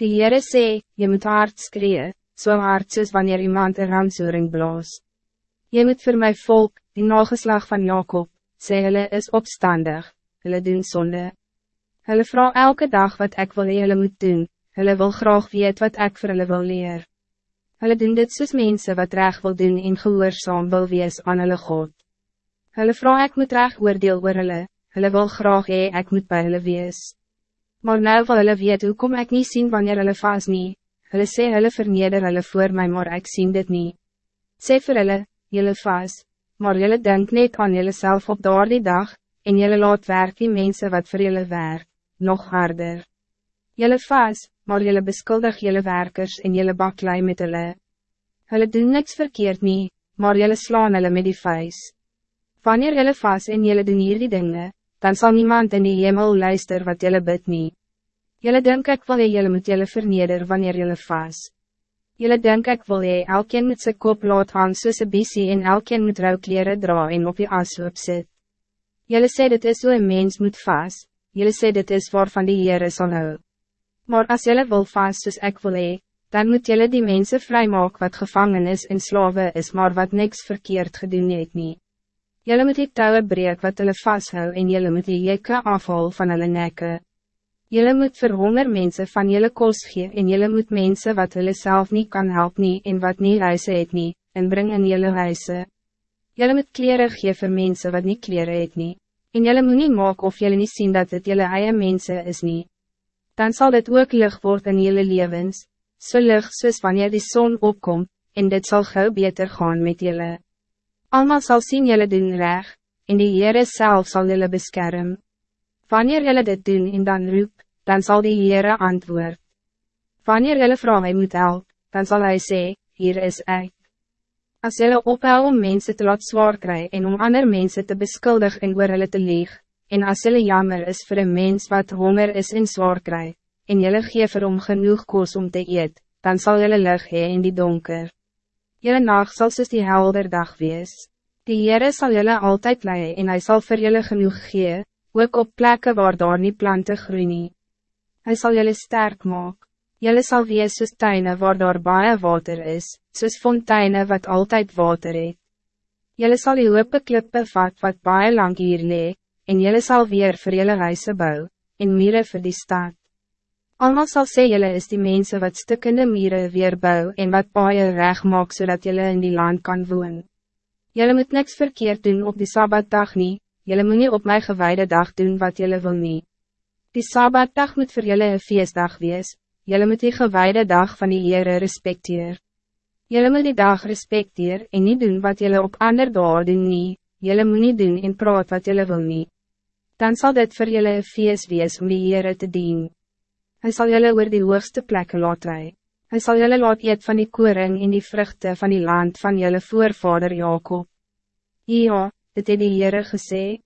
Die Heere sê, je moet hard skree, so hard soos wanneer iemand een ramsoering blaas. Je moet voor mijn volk, die nageslag van Jacob, sê hulle is opstandig, hulle doen zonde. Hulle vraag elke dag wat ik wil hulle moet doen, hulle wil graag weet wat ik voor hulle wil leer. Hulle doen dit soos mense wat reg wil doen en gehoorzaam wil wees aan hulle God. Hulle vraag ek moet reg oordeel oor hulle, hulle wil graag hee ek moet by hulle wees. Maar nou wil hulle weet hoe kom ek nie sien wanneer hulle vas nie, hulle sê hulle verneder hulle voor mij maar ek sien dit niet. Sê vir hulle, julle vas, maar julle denk net aan julle self op daardie dag, en julle laat werk die mense wat voor julle werk, nog harder. Julle vas, maar julle beskuldig julle werkers en julle baklei met hulle. Hulle doen niks verkeerd nie, maar julle slaan hulle met die vuis. Wanneer julle vas en julle doen hier die dinge, dan zal niemand in die hemel luister wat julle bid nie. Julle denk ek wil jy julle moet julle verneder wanneer julle vas. Julle denk ek wil jy elkeen met sy kop laat hang soos een biesie en elkeen moet rouwkleren dra en op die ashoop sit. Julle sê dit is hoe een mens moet vas, julle sê dit is waarvan die Heere sal hou. Maar als julle wil vas soos ek wil hee, dan moet julle die mensen vrijmaak wat gevangen is en slawe is maar wat niks verkeerd gedoen het nie. Jelle moet die touwe breek wat hulle vasthou en jelle moet die jekke afhaal van hulle nekke. Jelle moet vir honger mense van jelle kos gee en jelle moet mense wat hulle self niet kan helpen nie en wat nie huise het nie, inbring in jelle huise. Jelle moet kleren gee vir mense wat niet kleren het nie, en jelle moet nie maak of jelle niet zien dat het jelle eie mense is nie. Dan zal dit ook licht worden in jelle levens, so licht soos wanneer die zon opkomt, en dit zal gauw beter gaan met jelle. Almal zal zien jullie doen reg, en die Heere self sal jullie beskerm. Wanneer jullie dit doen en dan roep, dan zal die Heere antwoord. Wanneer jullie vraag hy moet help, dan zal hij zeggen: hier is ik. Als jullie ophou om mensen te laat zwaar krijgen en om ander mensen te beschuldigen en oor hulle te leeg, en als jullie jammer is voor een mens wat honger is en zwaar krijgt, en jullie geven om genoeg koos om te eet, dan zal jullie lig in die donker. Jelle nacht zal soos die helder dag wees. Die Heere sal jelle altijd leiden en hij zal voor jelle genoeg gee, ook op plekken waar daar nie plante groei nie. Hy sal jelle sterk maak. Jelle sal wees soos tuine waar daar baie water is, soos fonteine wat altijd water het. Jelle sal die hoope klippe vat wat baie lang hier lee, en jelle sal weer vir jelle huise bou, en mire vir die stad. Almal sal sê jylle is die mensen wat stikkende mieren weer bou en wat paaie reg maak zodat jylle in die land kan woon. Jylle moet niks verkeerd doen op die Sabbatdag nie, jylle moet nie op my gewijde dag doen wat jylle wil nie. Die Sabbatdag moet voor jylle een feestdag wees, jylle moet die gewijde dag van die Heere respecteer. Jylle moet die dag respecteer en niet doen wat jylle op ander daar doen nie, jylle moet nie doen en praat wat jylle wil nie. Dan zal dit voor jylle een feest wees om die Heere te dienen. Hij zal jullie oor die hoogste plekken laat rij. Hij zal jullie laat eet van die koring in die vruchten van die land van jullie voorvader Jacob. Ja, dit het die Heere gesê.